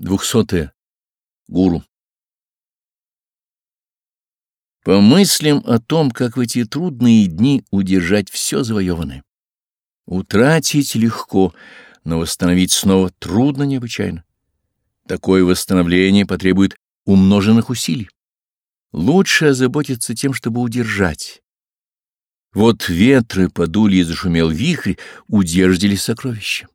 Двухсотое. Гуру. Помыслим о том, как в эти трудные дни удержать все завоеванное. Утратить легко, но восстановить снова трудно необычайно. Такое восстановление потребует умноженных усилий. Лучше озаботиться тем, чтобы удержать. Вот ветры подули и зашумел вихрь, удержали сокровища.